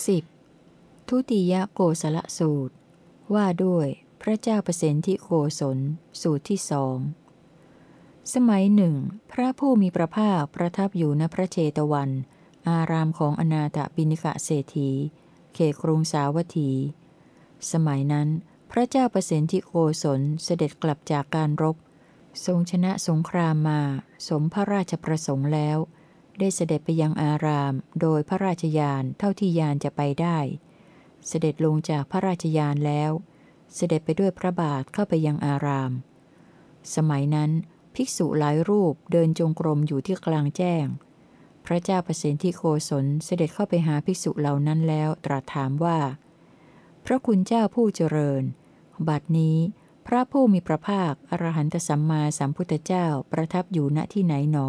10. ทุติยโกศละสูตร ว่าด้วยพระเจ้าเปรตที่โกศล สูตรที่สอง สมัยหนึ่ง พระผู้มีพระภาคประทับอยู่ณพระเชตวัน อารามของอนาถบินิกะเศรษฐี เขกรุงสาวัตถี สมัยนั้น พระเจ้าเปรตที่โกศลเสด็จกลับจากการรบ ทรงชนะสงครามมา สมพระราชประสงค์แล้ว ได้เสด็จไปยังอาราม โดยพระราชยานเท่าที่ยานจะไปได้ เสด็จลงจากพระราชยานแล้ว เสด็จไปด้วยพระบาทเข้าไปยังอาราม สมัยนั้น ภิกษุหลายรูปเดินจงกรมอยู่ที่กลางแจ้ง พระเจ้าประสิทธิโกศลเสด็จเข้าไปหาภิกษุเหล่านั้นแล้วตรัสถามว่า พระคุณเจ้าผู้เจริญ บัดนี้พระผู้มีพระภาคอรหันตสัมมาสัมพุทธเจ้าประทับอยู่ณที่ไหนหนอ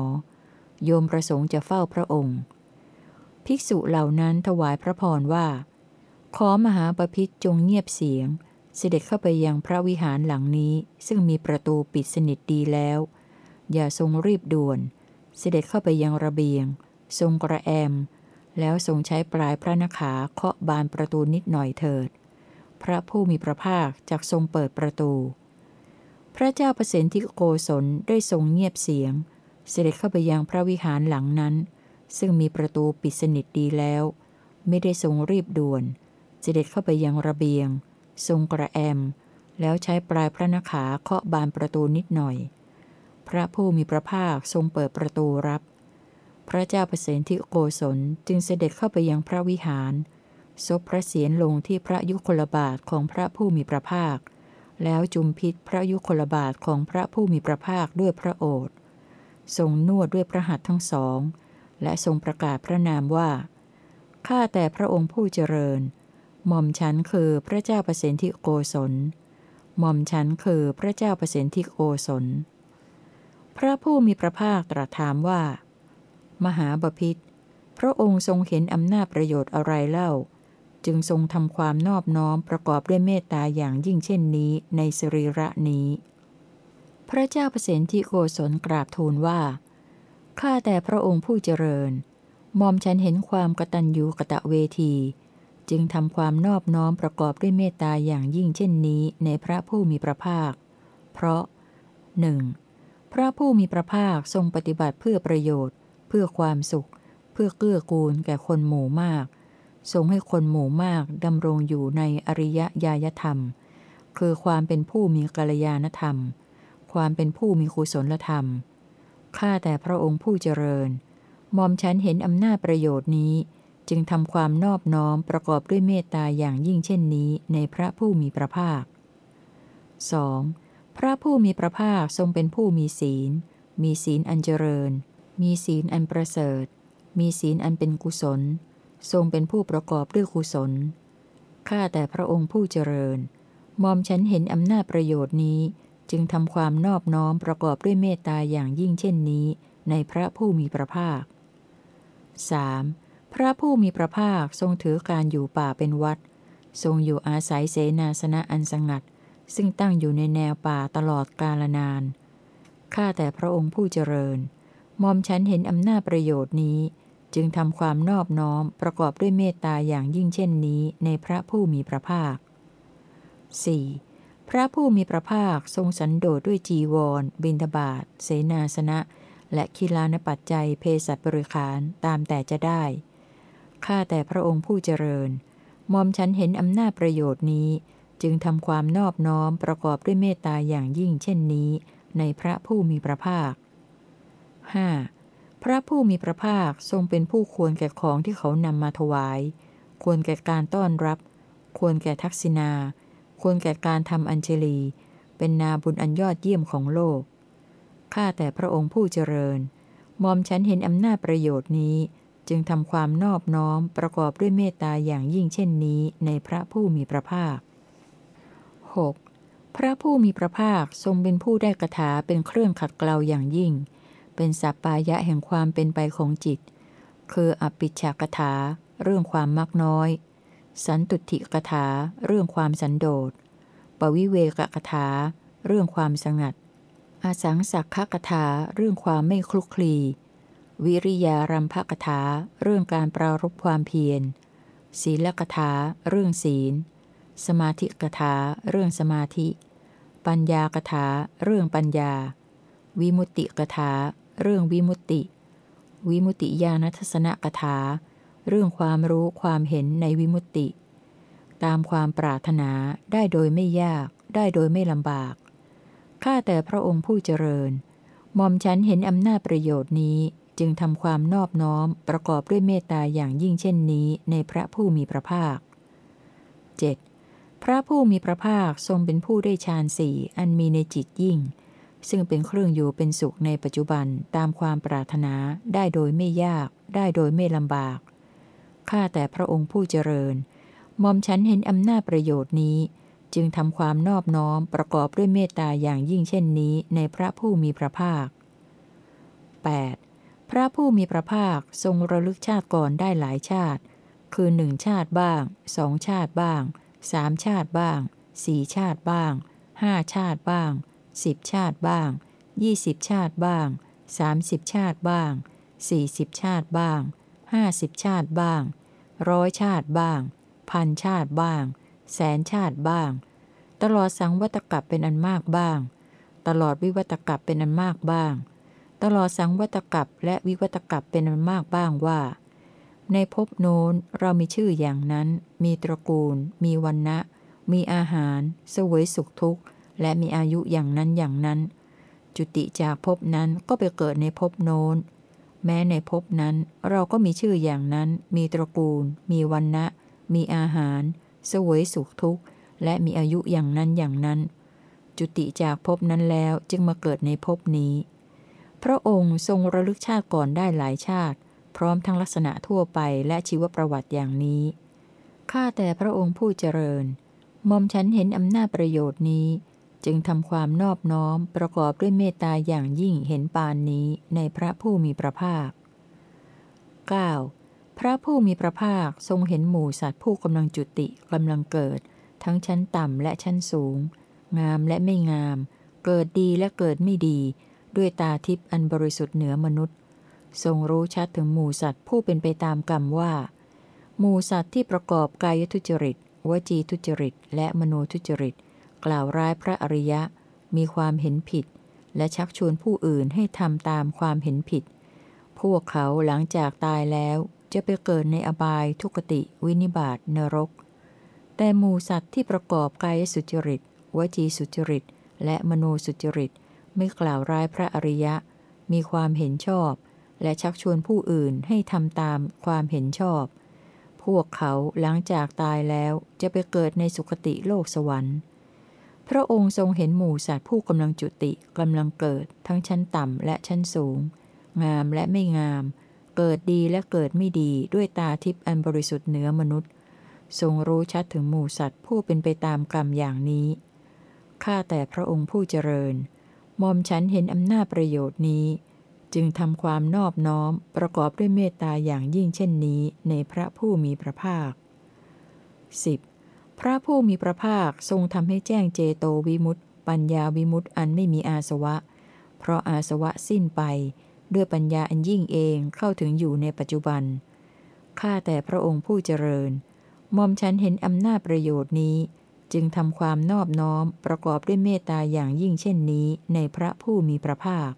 โยมประสงค์จะเฝ้าพระองค์ ภิกษุเหล่านั้นถวายพระพรว่า ขอมหาปพิธจงเงียบเสียง เสด็จเข้าไปยังพระวิหารหลังนี้ ซึ่งมีประตูปิดสนิทดีแล้ว อย่าทรงรีบด่วน เสด็จเข้าไปยังระเบียง ทรงกระแอม แล้วทรงใช้ปลายพระนขาเคาะบานประตูนิดหน่อยเถิด พระผู้มีพระภาคจากทรงเปิดประตู พระเจ้าประสิทธิโกศลได้ทรงเงียบเสียง เสด็จเข้าไปยังพระวิหารหลังนั้น ซึ่งมีประตูปิดสนิทดีแล้ว ไม่ได้ทรงรีบด่วน เสด็จเข้าไปยังระเบียง ทรงกระแอม แล้วใช้ปลายพระนขาเคาะบานประตูนิดหน่อย พระผู้มีพระภาคทรงเปิดประตูรับ พระเจ้าเปรตที่โกศลจึงเสด็จเข้าไปยังพระวิหาร ซบพระเศียรลงที่พระยุคลบาทของพระผู้มีพระภาค แล้วจุมพิษพระยุคลบาทของพระผู้มีพระภาคด้วยพระโอษฐ ทรงนวดด้วยพระหัตถ์ทั้งสอง และทรงประกาศพระนามว่า ข้าแต่พระองค์ผู้เจริญ หม่อมฉันคือพระเจ้าเปรตที่โกศล หม่อมฉันคือพระเจ้าเปรตที่โกศล พระผู้มีพระภาคตรัสถามว่า มหาบพิษพระองค์ทรงเห็นอำนาจประโยชน์อะไรเล่า จึงทรงทำความนอบน้อมประกอบด้วยเมตตาอย่างยิ่งเช่นนี้ในสรีระนี้ พระเจ้าเปรตที่โกศลกราบทูลว่า ข้าแต่พระองค์ผู้เจริญหม่อมฉันเห็นความกตัญญูกะตะเวที จึงทำความนอบน้อมประกอบด้วยเมตตาอย่างยิ่งเช่นนี้ในพระผู้มีพระภาค เพราะหนึ่งพระผู้มีพระภาคทรงปฏิบัติเพื่อประโยชน์ เพื่อความสุข เพื่อเกื้อกูลแก่คนหมู่มาก ทรงให้คนหมู่มากดำรงอยู่ในอริยญาณธรรม คือความเป็นผู้มีกัลยาณธรรม ความเป็นผู้มีกุศลธรรม ข้าแต่พระองค์ผู้เจริญหมอมฉันเห็นอำนาจประโยชน์นี้ จึงทำความนอบน้อมประกอบด้วยเมตตาอย่างยิ่งเช่นนี้ในพระผู้มีพระภาค 2. พระผู้มีพระภาคทรงเป็นผู้มีศีล มีศีลอันเจริญ มีศีลอันประเสริฐ มีศีลอันเป็นกุศล ทรงเป็นผู้ประกอบด้วยกุศล ข้าแต่พระองค์ผู้เจริญหมอมฉันเห็นอำนาจประโยชน์นี้ จึงทำความนอบน้อมประกอบด้วยเมตตาอย่างยิ่งเช่นนี้ ในพระผู้มีพระภาค 3. พระผู้มีพระภาคทรงถือการอยู่ป่าเป็นวัด ทรงอยู่อาศัยเสนาสนะอันสงัด ซึ่งตั้งอยู่ในแนวป่าตลอดกาลนาน ข้าแต่พระองค์ผู้เจริญมอมฉันเห็นอำนาจประโยชน์นี้ จึงทำความนอบน้อมประกอบด้วยเมตตาอย่างยิ่งเช่นนี้ในพระผู้มีพระภาค 4. พระผู้มีพระภาคทรงสันโดษด้วยจีวร บิณฑบาตเสนาสนะ และคิลานปัจจัยเพศัตบริขารตามแต่จะได้ ข้าแต่พระองค์ผู้เจริญมอมฉันเห็นอำนาจประโยชน์นี้ จึงทำความนอบน้อมประกอบด้วยเมตตาอย่างยิ่งเช่นนี้ ในพระผู้มีพระภาค 5. พระผู้มีพระภาคทรงเป็นผู้ควรแก่ของที่เขานำมาถวาย ควรแก่การต้อนรับ ควรแก่ทักษิณา ควรแก่การทำอัญเชลี เป็นนาบุญอันยอดเยี่ยมของโลก ข้าแต่พระองค์ผู้เจริญมอมฉันเห็นอำนาจประโยชน์นี้ จึงทำความนอบน้อมประกอบด้วยเมตตาอย่างยิ่งเช่นนี้ในพระผู้มีพระภาค 6. พระผู้มีพระภาคทรงเป็นผู้ได้กระถาเป็นเครื่องขัดเกลาอย่างยิ่ง เป็นสัปปายะแห่งความเป็นไปของจิต คืออปิชฌกถา เรื่องความมักน้อย สันตุติกถาเรื่องความสันโดษ ปวิเวกกถา เรื่องความสงัด อาสังสักขกถาเรื่องความไม่คลุกคลี วิริยารัมภกถา เรื่องการปรารบความเพียร ศีลกถา เรื่องศีล สมาธิกถา เรื่องสมาธิ ปัญญากถา เรื่องปัญญา วิมุตติกถา เรื่องวิมุตติ วิมุตติญาณทัศนกถา เรื่องความรู้ความเห็นในวิมุตติ ตามความปรารถนาได้โดยไม่ยาก ได้โดยไม่ลำบาก ข้าแต่พระองค์ผู้เจริญหม่อมฉันเห็นอำนาจประโยชน์นี้จึงทำความนอบน้อมประกอบด้วยเมตตาอย่างยิ่งเช่นนี้ในพระผู้มีพระภาค 7. พระผู้มีพระภาคทรงเป็นผู้ได้ฌานสี่อันมีในจิตยิ่ง ซึ่งเป็นเครื่องอยู่เป็นสุขในปัจจุบันตามความปรารถนาได้โดยไม่ยาก ได้โดยไม่ลำบาก ข้าแต่พระองค์ผู้เจริญหมอมฉันเห็นอำนาจประโยชน์นี้ จึงทำความนอบน้อมประกอบด้วยเมตตาอย่างยิ่งเช่นนี้ในพระผู้มีพระภาค 8. พระผู้มีพระภาคทรงระลึกชาติก่อนได้หลายชาติ คือหนึ่งชาติบ้างสองชาติบ้างสามชาติบ้างสี่ชาติบ้างห้าชาติบ้างสิบชาติบ้างยี่สิบชาติบ้างสามสิบชาติบ้างสี่สิบชาติบ้างห้าสิบชาติบ้าง ร้อยชาติบ้าง พันชาติบ้าง แสนชาติบ้าง ตลอดสังวัตกับเป็นอันมากบ้าง ตลอดวิวัตกับเป็นอันมากบ้าง ตลอดสังวัตกับและวิวัตกับเป็นอันมากบ้างว่า ในภพโน้นเรามีชื่ออย่างนั้น มีตระกูล มีวันนะมีอาหารสวยสุขทุกข์ และมีอายุอย่างนั้นอย่างนั้น จุติจากภพนั้นก็ไปเกิดในภพโน้น แม้ในภพนั้นเราก็มีชื่ออย่างนั้น มีตระกูล มีวันนะมีอาหาร สวยสุขทุกข์ และมีอายุอย่างนั้นอย่างนั้น จุติจากภพนั้นแล้วจึงมาเกิดในภพนี้ พระองค์ทรงระลึกชาติก่อนได้หลายชาติ พร้อมทั้งลักษณะทั่วไปและชีวประวัติอย่างนี้ ข้าแต่พระองค์ผู้เจริญ มอมฉันเห็นอำนาจประโยชน์นี้ จึงทำความนอบน้อมประกอบด้วยเมตตาอย่างยิ่งเห็นปานนี้ในพระผู้มีพระภาค 9. พระผู้มีพระภาคทรงเห็นหมู่สัตว์ผู้กำลังจุติกำลังเกิด ทั้งชั้นต่ำและชั้นสูง งามและไม่งาม เกิดดีและเกิดไม่ดี ด้วยตาทิพย์อันบริสุทธิ์เหนือมนุษย์ ทรงรู้ชัดถึงหมู่สัตว์ผู้เป็นไปตามกรรมว่าหมู่สัตว์ที่ประกอบกายทุจริต วจีทุจริต และมโนทุจริต กล่าวร้ายพระอริยะ มีความเห็นผิด และชักชวนผู้อื่นให้ทำตามความเห็นผิด พวกเขาหลังจากตายแล้วจะไปเกิดในอบายทุกติวินิบาตนรก แต่หมูสัตว์ที่ประกอบกายสุจริต วจีสุจริต และมโนสุจริต ไม่กล่าวร้ายพระอริยะ มีความเห็นชอบ และชักชวนผู้อื่นให้ทำตามความเห็นชอบ พวกเขาหลังจากตายแล้วจะไปเกิดในสุคติโลกสวรรค์ พระองค์ทรงเห็นหมู่สัตว์ผู้กำลังจุติกำลังเกิด ทั้งชั้นต่ำและชั้นสูง งามและไม่งาม เกิดดีและเกิดไม่ดีด้วยตาทิพย์อันบริสุทธิ์เหนือมนุษย์ ทรงรู้ชัดถึงหมู่สัตว์ผู้เป็นไปตามกรรมอย่างนี้ข้าแต่พระองค์ผู้เจริญมอมฉันเห็นอำนาจประโยชน์นี้ จึงทำความนอบน้อมประกอบด้วยเมตตาอย่างยิ่งเช่นนี้ในพระผู้มีพระภาค 10. พระผู้มีพระภาคทรงทำให้แจ้งเจโตวิมุตต์ปัญญาวิมุตต์อันไม่มีอาสวะ เพราะอาสวะสิ้นไป ด้วยปัญญาอันยิ่งเองเข้าถึงอยู่ในปัจจุบัน ข้าแต่พระองค์ผู้เจริญมอมฉันเห็นอำนาจประโยชน์นี้ จึงทำความนอบน้อมประกอบด้วยเมตตาอย่างยิ่งเช่นนี้ในพระผู้มีพระภาค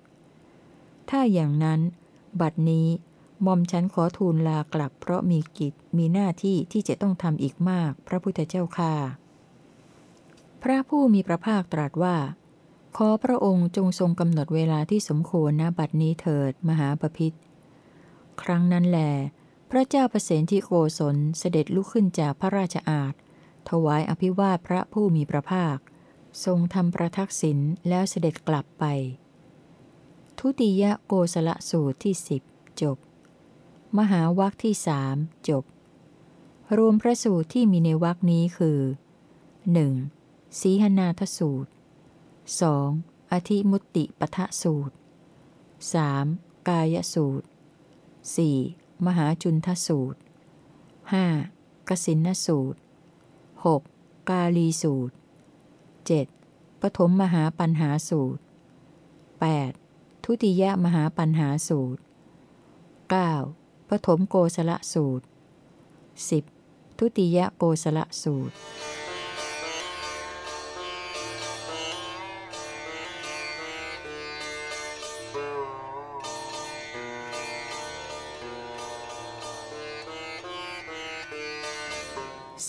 ถ้าอย่างนั้น บัดนี้ มอมฉันขอทูลลากลับ เพราะมีกิจมีหน้าที่ที่จะต้องทำอีกมาก พระพุทธเจ้าค่ะพระผู้มีพระภาคตรัสว่า ขอพระองค์จงทรงกำหนดเวลาที่สมควรณบัดนี้เถิดมหาปพิธครั้งนั้นแหลพระเจ้าประเสนที่โกศลเสด็จลุกขึ้นจากพระราชอาณถวายอภิวาทพระผู้มีพระภาค ทรงทำประทักษิณแล้วเสด็จกลับไป ทุติยโกศลสูตรที่สิบจบ มหาวัคที่สามจบ รวมพระสูตรที่มีในวัคนี้คือ 1. สีหนาทสูตร 2. อธิมุตติปทะสูตร 3. กายสูตร 4. มหาจุนทสูตร 5. กสินสูตร 6. กาลีสูตร 7. ปฐมมหาปัญหาสูตร 8. ทุติยมหาปัญหาสูตร 9. ปฐมโกศลสูตร 10. ทุติยโกศลสูตร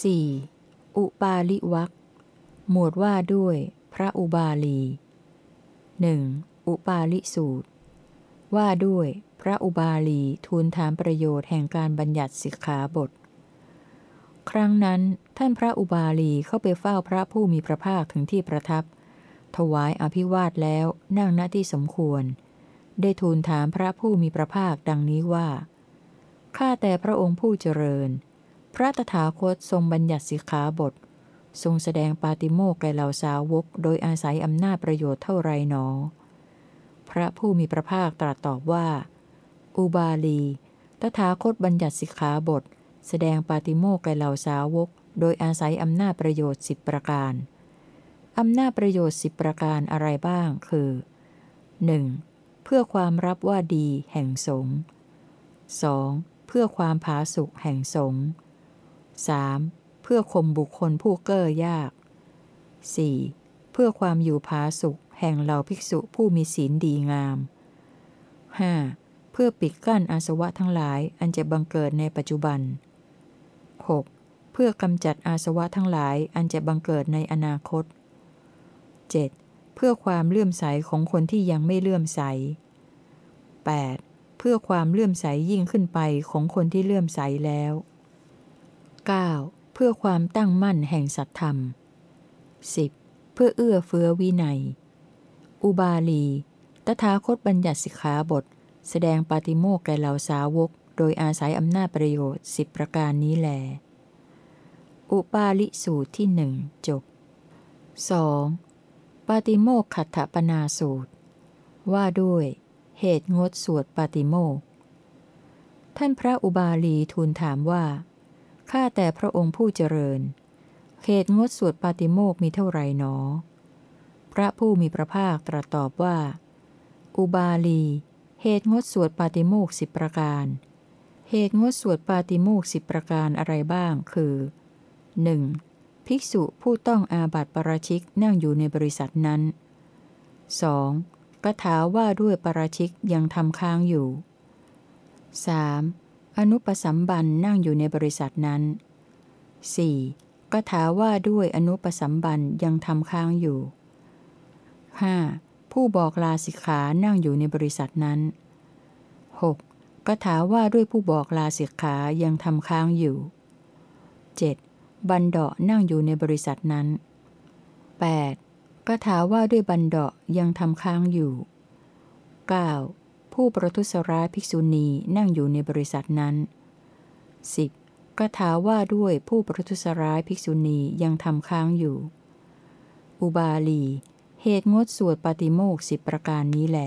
4. อุปาลิวักหมวดว่าด้วยพระอุบาลี 1. อุปาลิสูตร ว่าด้วยพระอุบาลีทูลถามประโยชน์แห่งการบัญญัติสิกขาบท ครั้งนั้นท่านพระอุบาลีเข้าไปเฝ้าพระผู้มีพระภาคถึงที่ประทับ ถวายอภิวาทแล้วนั่งณที่สมควร ได้ทูลถามพระผู้มีพระภาคดังนี้ว่า ข้าแต่พระองค์ผู้เจริญ พระตถาคตทรงบัญญัติสิกขาบท ทรงแสดงปาติโมกแก่เหล่าสาวกโดยอาศัยอำนาจประโยชน์เท่าไรหนอ พระผู้มีพระภาคตรัสตอบว่า อุบาลี ตถาคตบัญญัติสิกขาบท แสดงปาติโมกข์แก่เหล่าสาวก โดยอาศัยอำนาจประโยชน์สิบประการ อำนาจประโยชน์สิบประการอะไรบ้างคือ 1. เพื่อความรับว่าดีแห่งสงฆ์ 2. เพื่อความผาสุกแห่งสงฆ์ 3. เพื่อข่มบุคคลผู้เก้อยาก 4. เพื่อความอยู่ผาสุก แห่งเหล่าภิกษุผู้มีศีลดีงาม 5. เพื่อปิดกั้นอาสวะทั้งหลายอันจะบังเกิดในปัจจุบัน 6. เพื่อกำจัดอาสวะทั้งหลายอันจะบังเกิดในอนาคต 7. เพื่อความเลื่อมใสของคนที่ยังไม่เลื่อมใส 8. เพื่อความเลื่อมใสยิ่งขึ้นไปของคนที่เลื่อมใสแล้ว 9. เพื่อความตั้งมั่นแห่งสัตธรรม 10. เพื่อเอื้อเฟื้อวินัย อุบาลี ตถาคตบัญญัติสิกขาบท แสดงปาติโมกแก่เหล่าสาวก โดยอาศัยอำนาจประโยชน์สิบประการนี้แล อุปาลิสูตรที่หนึ่งจบ 2. ปาติโมกขัตถปนาสูตร ว่าด้วย เหตุงดสวดปาติโมก ท่านพระอุบาลีทูลถามว่า ข้าแต่พระองค์ผู้เจริญ เหตุงดสวดปาติโมกมีเท่าไรหนอ พระผู้มีพระภาคตรัสตอบว่า อุบาลี เหตุงดสวดปาติโมกสิบประการ เหตุงดสวดปาติโมกสิบประการอะไรบ้าง คือ 1. ภิกษุผู้ต้องอาบัติปราชิกนั่งอยู่ในบริษัทนั้น 2. กถาว่าด้วยปราชิกยังทำค้างอยู่ 3. อนุปสัมบันนั่งอยู่ในบริษัทนั้น 4. กถาว่าด้วยอนุปสัมบันยังทำค้างอยู่ 5. ผู้บอกลาสิกขานั่งอยู่ในบริษัทนั้น 6. กถาว่าด้วยผู้บอกลาสิกขายังทำค้างอยู่ 7. บันเดาะนั่งอยู่ในบริษัทนั้น 8. กถาว่าด้วยบันเดาะยังทำค้างอยู่ 9. ผู้ประทุษร้ายภิกษุณีนั่งอยู่ในบริษัทนั้น 10. กถาว่าด้วยผู้ประทุษร้ายภิกษุณียังทำค้างอยู่ อุบาลี เหตุงดสวดปาติโมกสิบประการนี้แหล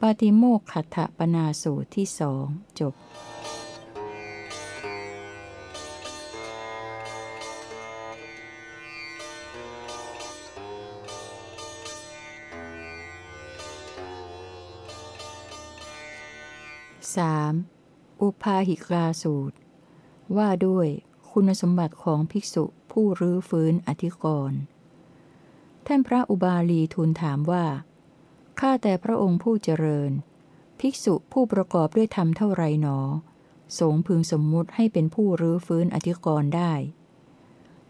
ปาติโมกขัตถปนาสูตรที่สองจบ 3. อุปาหิกาสูตร ว่าด้วยคุณสมบัติของภิกษุผู้รื้อฟื้นอธิกรณ์ ท่านพระอุบาลีทูลถามว่า ข้าแต่พระองค์ผู้เจริญ ภิกษุผู้ประกอบด้วยธรรมเท่าไรหนอ สงพึงสมมุติให้เป็นผู้รื้อฟื้นอธิกรณ์ได้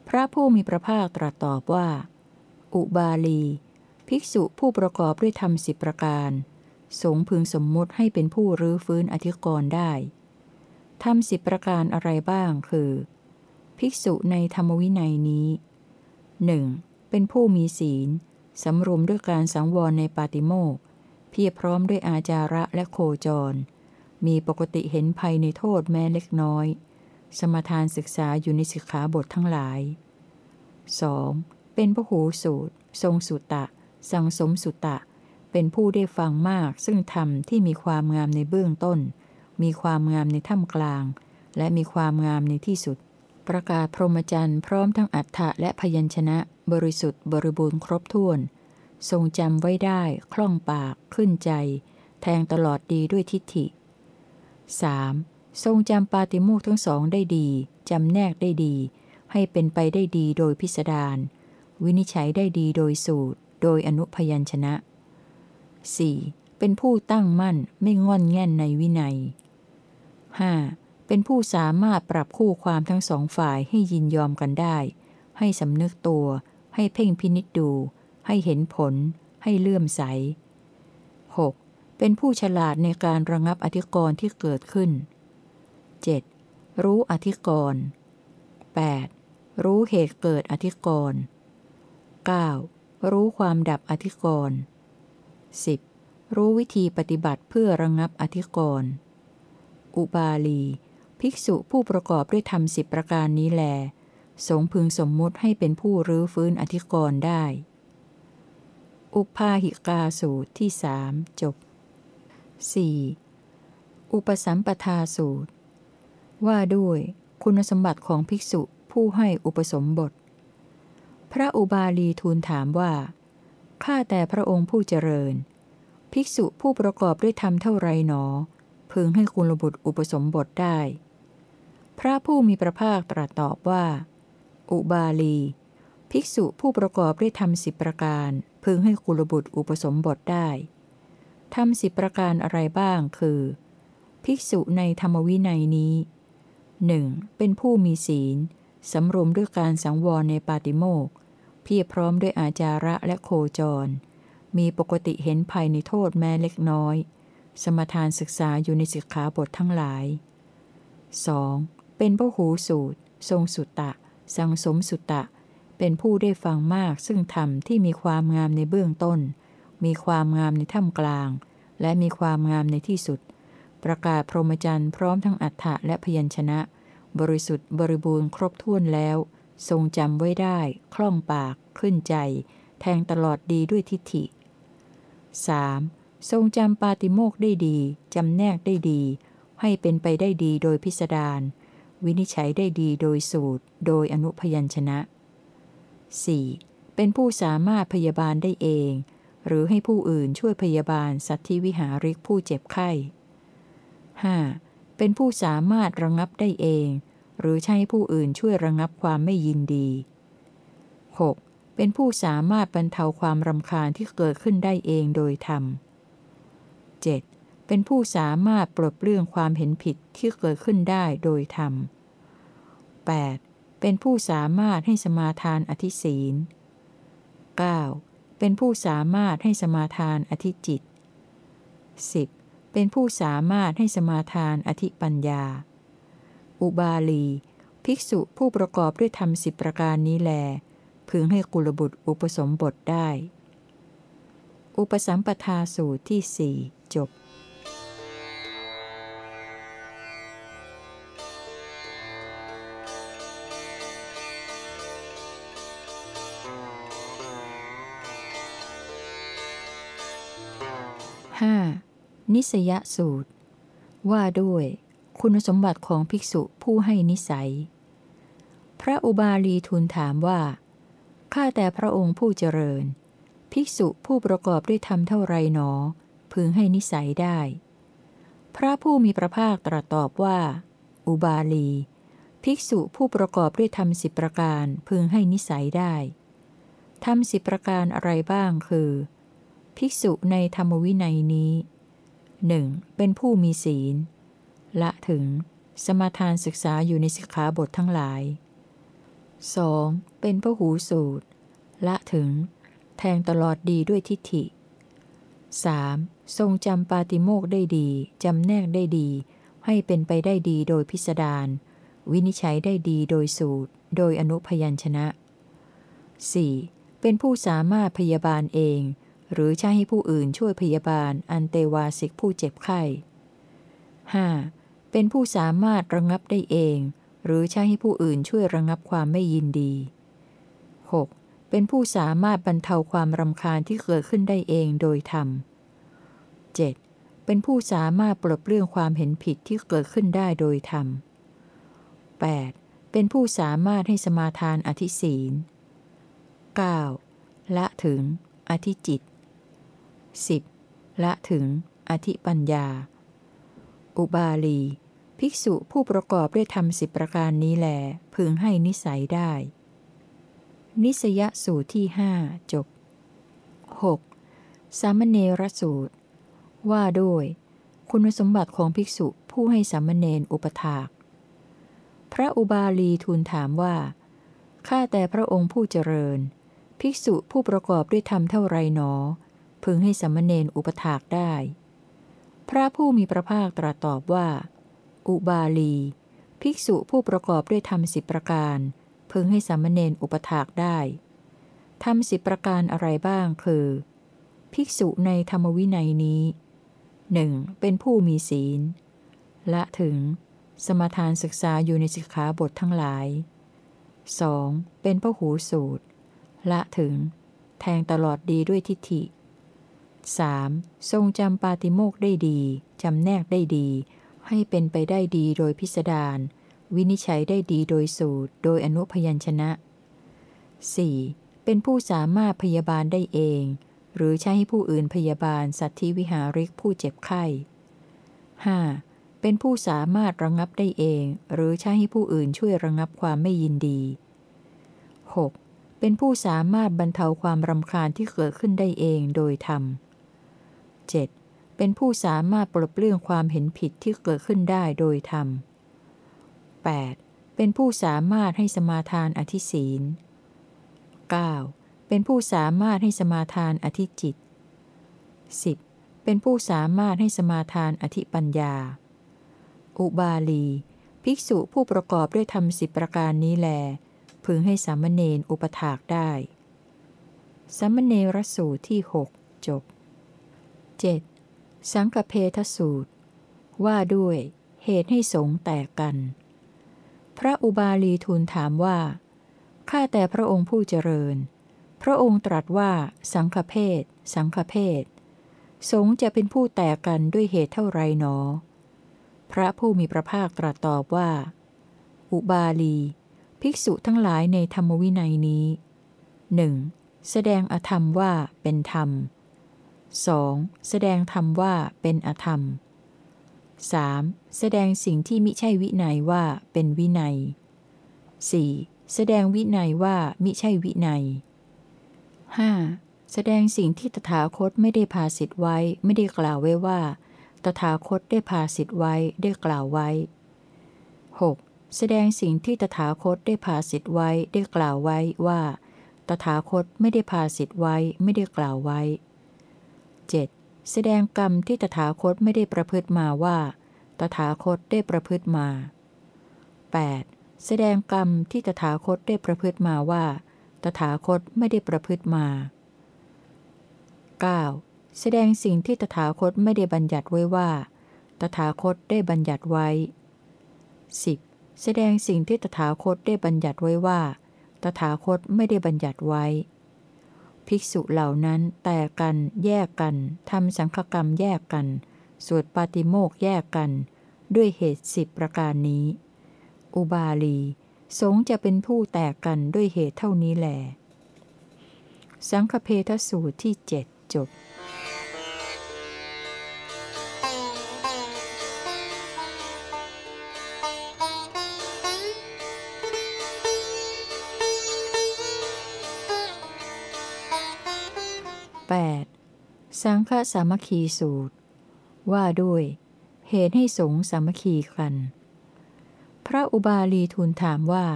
พระผู้มีพระภาคตรัสตอบว่า อุบาลี ภิกษุผู้ประกอบด้วยธรรมสิบประการ สงพึงสมมุติให้เป็นผู้รื้อฟื้นอธิกรณ์ได้ทำสิบประการอะไรบ้างคือ ภิกษุในธรรมวินัยนี้หนึ่ง เป็นผู้มีศีล สำรวมด้วยการสังวรในปาติโมกเพียรพร้อมด้วยอาจาระและโคจร มีปกติเห็นภัยในโทษแม้เล็กน้อย สมทานศึกษาอยู่ในสิกขาบททั้งหลาย 2. เป็นพหูสูตร ทรงสุตตะ สังสมสุตตะ เป็นผู้ได้ฟังมากซึ่งธรรมที่มีความงามในเบื้องต้น มีความงามในท่ามกลาง และมีความงามในที่สุด ประกาศพรหมจรรย์พร้อมทั้งอัฏฐะและพยัญชนะ บริสุทธิ์บริบูรณ์ครบถ้วน ทรงจำไว้ได้ คล่องปาก ขึ้นใจ แทงตลอดดีด้วยทิฏฐิ 3. ทรงจำปาติโมกทั้งสองได้ดี จำแนกได้ดี ให้เป็นไปได้ดีโดยพิสดารวินิจฉัยได้ดีโดยสูตร โดยอนุพยัญชนะ 4. เป็นผู้ตั้งมั่นไม่งอนแง่นในวินัย 5. เป็นผู้สามารถปรับคู่ความทั้งสองฝ่ายให้ยินยอมกันได้ ให้สำนึกตัว ให้เพ่งพินิจดู ให้เห็นผล ให้เลื่อมใส 6. เป็นผู้ฉลาดในการระงับอธิกรณ์ที่เกิดขึ้น 7. รู้อธิกรณ์ 8. รู้เหตุเกิดอธิกรณ์ 9. รู้ความดับอธิกรณ์ 10. รู้วิธีปฏิบัติเพื่อระงับอธิกรณ์ อุบาลี ภิกษุผู้ประกอบด้วยธรรมสิบประการนี้แล สงพึงสมมุติให้เป็นผู้รื้อฟื้นอธิกรณ์ได้ อุปาหิกาสูตรที่สามจบ 4. อุปสัมปทาสูตร ว่าด้วยคุณสมบัติของภิกษุผู้ให้อุปสมบท พระอุบาลีทูลถามว่า ข้าแต่พระองค์ผู้เจริญ ภิกษุผู้ประกอบด้วยธรรมเท่าไรหนอ พึงให้คุณบุตรอุปสมบทได้ พระผู้มีพระภาคตรัสตอบว่า อุบาลี ภิกษุผู้ประกอบด้วยธรรมสิบประการ พึงให้กุลบุตรอุปสมบทได้ทำสิบประการอะไรบ้างคือ ภิกษุในธรรมวินัยนี้หนึ่งเป็นผู้มีศีล สำรวมด้วยการสังวรในปาติโมกเพียรพร้อมด้วยอาจาระและโคจร มีปกติเห็นภัยในโทษแม้เล็กน้อย สมทานศึกษาอยู่ในสิกขาบททั้งหลาย 2. เป็นผู้หูสูตร ทรงสุตตะ สังสมสุตตะ เป็นผู้ได้ฟังมากซึ่งธรรมที่มีความงามในเบื้องต้น มีความงามในท่ามกลาง และมีความงามในที่สุด ประกาศพรหมจรรย์พร้อมทั้งอัฏฐะและพยัญชนะ บริสุทธิ์บริบูรณ์ครบถ้วนแล้ว ทรงจำไว้ได้ คล่องปาก ขึ้นใจ แทงตลอดดีด้วยทิฏฐิ 3. ทรงจำปาติโมกได้ดี จำแนกได้ดี ให้เป็นไปได้ดีโดยพิสดาร วินิจฉัยได้ดีโดยสูตร โดยอนุพยัญชนะ 4. เป็นผู้สามารถพยาบาลได้เอง หรือให้ผู้อื่นช่วยพยาบาลสัตว์ที่วิหาริกผู้เจ็บไข้ 5. เป็นผู้สามารถระงับได้เอง หรือใช้ผู้อื่นช่วยระงับความไม่ยินดี 6. เป็นผู้สามารถบรรเทาความรำคาญที่เกิดขึ้นได้เองโดยธรรม 7. เป็นผู้สามารถปลดเปลื้องความเห็นผิดที่เกิดขึ้นได้โดยธรรม 8. เป็นผู้สามารถให้สมาทานอธิศีล 9. เป็นผู้สามารถให้สมาทานอธิจิต 10. เป็นผู้สามารถให้สมาทานอธิปัญญา อุบาลี ภิกษุผู้ประกอบด้วยธรรมสิบประการนี้แล พึงให้กุลบุตรอุปสมบทได้ อุปสัมปทาสูตรที่สี่จบ นิสยสูตร ว่าด้วย คุณสมบัติของภิกษุผู้ให้นิสัย พระอุบาลีทูลถามว่า ข้าแต่พระองค์ผู้เจริญ ภิกษุผู้ประกอบด้วยธรรมเท่าไรหนอ พึงให้นิสัยได้ พระผู้มีพระภาคตรัสตอบว่า อุบาลี ภิกษุผู้ประกอบด้วยธรรมสิบประการพึงให้นิสัยได้ธรรมสิบประการอะไรบ้างคือ ภิกษุในธรรมวินัยนี้ หนึ่งเป็นผู้มีศีล ละถึง สมาทานศึกษาอยู่ในสิกขาบททั้งหลาย 2. เป็นพระหูสูตร ละถึง แทงตลอดดีด้วยทิฏฐิ 3. ทรงจำปาติโมกได้ดี จำแนกได้ดี ให้เป็นไปได้ดีโดยพิสดารวินิจฉัยได้ดีโดยสูตร โดยอนุพยัญชนะ 4. เป็นผู้สามารถพยาบาลเอง หรือใช้ให้ผู้อื่นช่วยพยาบาล อันเตวาสิกผู้เจ็บไข้ 5. เป็นผู้สามารถระงับได้เอง หรือใช้ให้ผู้อื่นช่วยระงับความไม่ยินดี 6. เป็นผู้สามารถบรรเทาความรำคาญที่เกิดขึ้นได้เองโดยธรรม 7. เป็นผู้สามารถปลดเปลื้องความเห็นผิดที่เกิดขึ้นได้โดยธรรม 8. เป็นผู้สามารถให้สมาทานอธิศีล 9. ละถึง อธิจิต 10. ละถึง อธิปัญญา อุบาลี ภิกษุผู้ประกอบด้วยธรรมสิบประการนี้แหลพึงให้นิสัยได้ นิสยสูตรที่หจบ 6. สามเณรสูตร ว่าด้วย คุณสมบัติของภิกษุผู้ให้สามเณรอุปถาก พระอุบาลีทูลถามว่า ข้าแต่พระองค์ผู้เจริญ ภิกษุผู้ประกอบด้วยธรรมเท่าไรหนอ พึงให้สามเณรอุปถากได้ พระผู้มีพระภาคตรัสตอบว่า อุบาลี ภิกษุผู้ประกอบด้วยธรรมสิบประการ พึงให้สามเณรอุปถากได้ทำสิบประการอะไรบ้างคือ ภิกษุในธรรมวินัยนี้หนึ่งเป็นผู้มีศีล ละถึง สมทานศึกษาอยู่ในสิกขาบททั้งหลาย 2. เป็นพหูสูตร ละถึง แทงตลอดดีด้วยทิฏฐิ 3. ทรงจำปาติโมกได้ดีจำแนกได้ดี ให้เป็นไปได้ดีโดยพิสดารวินิจฉัยได้ดีโดยสูตร โดยอนุพยัญชนะ 4. เป็นผู้สามารถพยาบาลได้เอง หรือใช้ให้ผู้อื่นพยาบาลสัตว์ทวิหาริกผู้เจ็บไข้ 5. เป็นผู้สามารถระงับได้เอง หรือใช้ให้ผู้อื่นช่วยระงับความไม่ยินดี 6. เป็นผู้สามารถบรรเทาความรำคาญที่เกิดขึ้นได้เองโดยธรรม 7. เป็นผู้สามารถปลดเปลื้องความเห็นผิดที่เกิดขึ้นได้โดยธรรม 8. เป็นผู้สามารถให้สมาทานอธิศีล 9. เป็นผู้สามารถให้สมาทานอธิจิต 10. เป็นผู้สามารถให้สมาทานอธิปัญญา อุบาลี ภิกษุผู้ประกอบด้วยธรรมสิบประการนี้แล พึงให้สามเณรอุปถากได้สามเณรสูตรที่หกจบ 7. สังกเพทสูตร ว่าด้วยเหตุให้สงแตกกัน พระอุบาลีทูลถามว่า ข้าแต่พระองค์ผู้เจริญ พระองค์ตรัสว่าสังฆเพศสังฆเพศสงจะเป็นผู้แตกกันด้วยเหตุเท่าไรหนอ พระผู้มีพระภาคตรัสตอบว่า อุบาลี ภิกษุทั้งหลายในธรรมวินัยนี้หนึ่งแสดงอธรรมว่าเป็นธรรม 2. แสดงธรรมว่าเป็นอธรรม 3. แสดงสิ่งที่มิใช่วินัยว่าเป็นวินัย 4. แสดงวินัยว่ามิใช่วินัย 5. แสดงสิ่งที่ตถาคตไม่ได้พาสิทธไว้ไม่ได้กล่าวไว้ว่า ตถาคตได้พาสิทธไว้ได้กล่าวไว้ 6. แสดงสิ่งที่ตถาคตได้พาสิทธไว้ได้กล่าวไว้ว่า ตถาคตไม่ได้พาสิทธไว้ไม่ได้กล่าวไว้ 7. แสดงกรรมที่ตถาคตไม่ได้ประพฤติมาว่า ตถาคตได้ประพฤติมา 8. แสดงกรรมที่ตถาคตได้ประพฤติมาว่า ตถาคตไม่ได้ประพฤติมา 9. แสดงสิ่งที่ตถาคตไม่ได้บัญญัติไว้ว่า ตถาคตได้บัญญัติไว้ 10. แสดงสิ่งที่ตถาคตได้บัญญัติไว้ว่า ตถาคตไม่ได้บัญญัติไว้ ภิกษุเหล่านั้นแตกกันแยกกันทำสังฆกรรมแยกกัน สวดปาติโมกแยกกัน ด้วยเหตุสิบประการนี้ อุบาลี สงจะเป็นผู้แตกกันด้วยเหตุเท่านี้แหลสังฆเพทสูตรที่เจ็ดจบ 8. สังฆสามัคคีสูตร ว่าด้วย เหตุให้สงฆ์สามัคคีกัน พระอุบาลีทูลถามว่า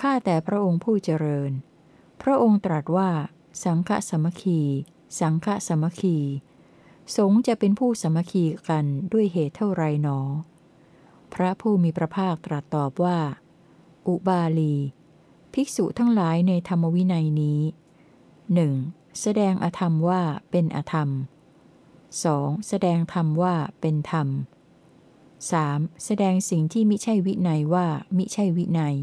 ข้าแต่พระองค์ผู้เจริญ พระองค์ตรัสว่า สังฆสามัคคี สังฆสามัคคี สงฆ์จะเป็นผู้สามัคคีกันด้วยเหตุเท่าไรหนอ พระผู้มีพระภาคตรัสตอบว่า อุบาลี ภิกษุทั้งหลายในธรรมวินัยนี้หนึ่ง แสดงอธรรมว่าเป็นอธรรม 2. แสดงธรรมว่าเป็นธรรม 3. แสดงสิ่งที่มิใช่วินัยว่ามิใช่วินัย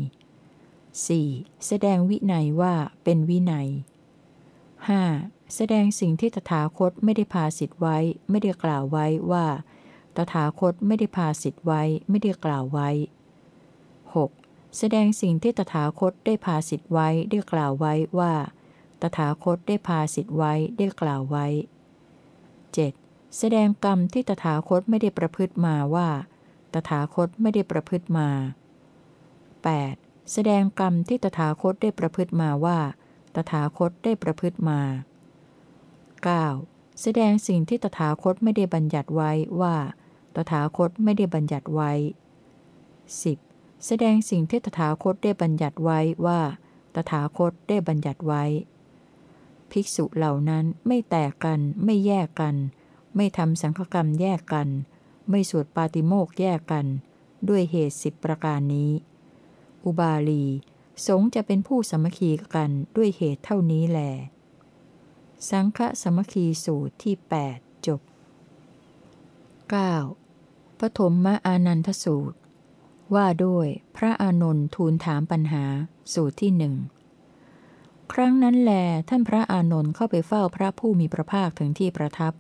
4. แสดงวินัยว่าเป็นวินัย 5. แสดงสิ่งที่ตถาคตไม่ได้พาสิทธไว้ ไม่ได้กล่าวไว้ว่า ตถาคตไม่ได้พาสิทธไว้ ไม่ได้กล่าวไว้ 6. แสดงสิ่งที่ตถาคตได้พาสิทธไว้ได้กล่าวไว้ว่า ตถาคตได้พาสิทธิ์ไว้ได้กล่าวไว้ 7. แสดงกรรมที่ตถาคตไม่ได้ประพฤติมาว่าตตถาคตไม่ได้ประพฤติมา 8. แสดงกรรมที่ตถาคตได้ประพฤติมาว่า ตถาคตได้ประพฤติมา 9. แสดงสิ่งที่ตถาคตไม่ได้บัญญัติไว้ว่า ตถาคตไม่ได้บัญญัติไว้ 10. แสดงสิ่งที่ตถาคตได้บัญญัติไว้ว่า ตถาคตได้บัญญัติไว้ ภิกษุเหล่านั้นไม่แตกกัน ไม่แยกกัน ไม่ทำสังฆกรรมแยกกัน ไม่สวดปาติโมกแยกกัน ด้วยเหตุสิบประการนี้ อุบาลี สงจะเป็นผู้สมัคคีกันด้วยเหตุเท่านี้แหลสังฆสมัคคีสูตรที่ 8 จบ 9. ปฐมมอานันทสูตร ว่าด้วยพระอานนท์ทูลถามปัญหาสูตรที่หนึ่ง ครั้งนั้นแลท่านพระอานนท์เข้าไปเฝ้าพระผู้มีพระภาคถึงที่ประทับ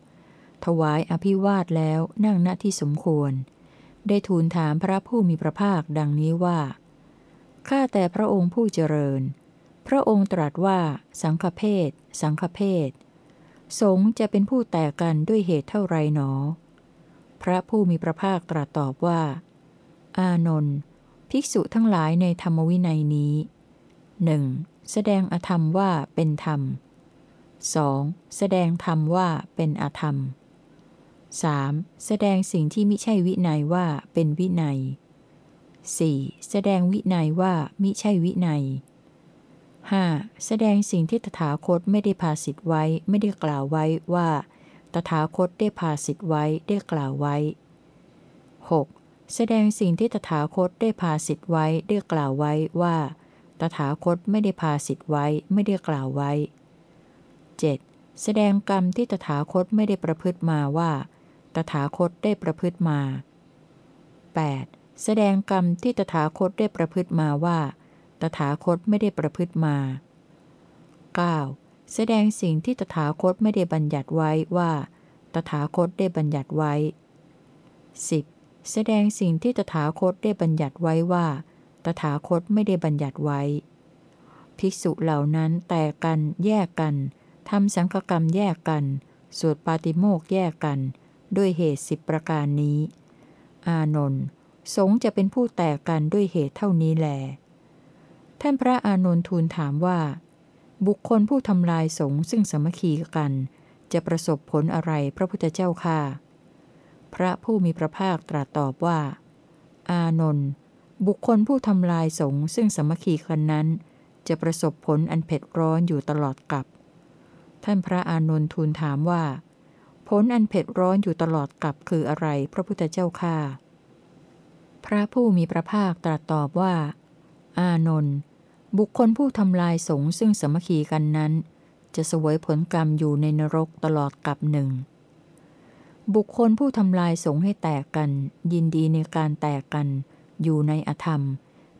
ถวายอภิวาทแล้วนั่งณที่สมควร ได้ทูลถามพระผู้มีพระภาคดังนี้ว่า ข้าแต่พระองค์ผู้เจริญ พระองค์ตรัสว่า สังฆเพศสังฆเพศสงจะเป็นผู้แตกกันด้วยเหตุเท่าไรหนอ พระผู้มีพระภาคตรัสตอบว่า อานนท์ภิกษุทั้งหลายในธรรมวินัยนี้หนึ่ง แสดงอธรรมว่าเป็นธรรม 2. แสดงธรรมว่าเป็นอธรรม 3. แสดงสิ่งที่มิใช่วินัยว่าเป็นวินัย 4. แสดงวินัยว่ามิใช่วินัย 5. แสดงสิ่งที่ตถาคตไม่ได้พาสิทธไว้ไม่ได้กล่าวไว้ว่า ตถาคตได้พาสิทธไว้ได้กล่าวไว้ 6. แสดงสิ่งที่ตถาคตได้พาสิทธไว้ได้กล่าวไว้ว่า ตถาคตไม่ได้พาสิทธไว้ไม่ได้กล่าวไว้ 7. แสดงกรรมที่ตถาคตไม่ได้ประพฤติมาว่า ตถาคตได้ประพฤติมา 8. แสดงกรรมที่ตถาคตได้ประพฤติมาว่า ตถาคตไม่ได้ประพฤติมา 9. แสดงสิ่งที่ตถาคตไม่ได้บัญญัติไว้ว่า ตถาคตได้บัญญัติไว้ 10. แสดงสิ่งที่ตถาคตได้บัญญัติไว้ว่า ตถาคตไม่ได้บัญญัติไว้ ภิกษุเหล่านั้นแตกกันแยกกันทำสังฆกรรมแยกกัน สวดปาติโมกแยกกัน ด้วยเหตุสิบประการนี้ อานนท์สงจะเป็นผู้แตกกันด้วยเหตุเท่านี้แหลท่านพระอานนทูลถามว่า บุคคลผู้ทำลายสงซึ่งสมัคคีกัน จะประสบผลอะไรพระพุทธเจ้าค่ะ พระผู้มีพระภาคตรัสตอบว่า อานนท์ บุคคลผู้ทำลายสงฆ์ซึ่งสมัคคีกันนั้น จะประสบผลอันเผ็ดร้อนอยู่ตลอดกับ ท่านพระอานนทูลถามว่า ผลอันเผ็ดร้อนอยู่ตลอดกับคืออะไรพระพุทธเจ้าค่ะพระผู้มีพระภาคตรัสตอบว่า อานนท์บุคคลผู้ทำลายสงฆ์ซึ่งสมคีกันนั้น จะสวยผลกรรมอยู่ในนรกตลอดกับหนึ่งบุคคลผู้ทำลายสงฆ์ให้แตกกัน ยินดีในการแตกกัน อยู่ในอธรรม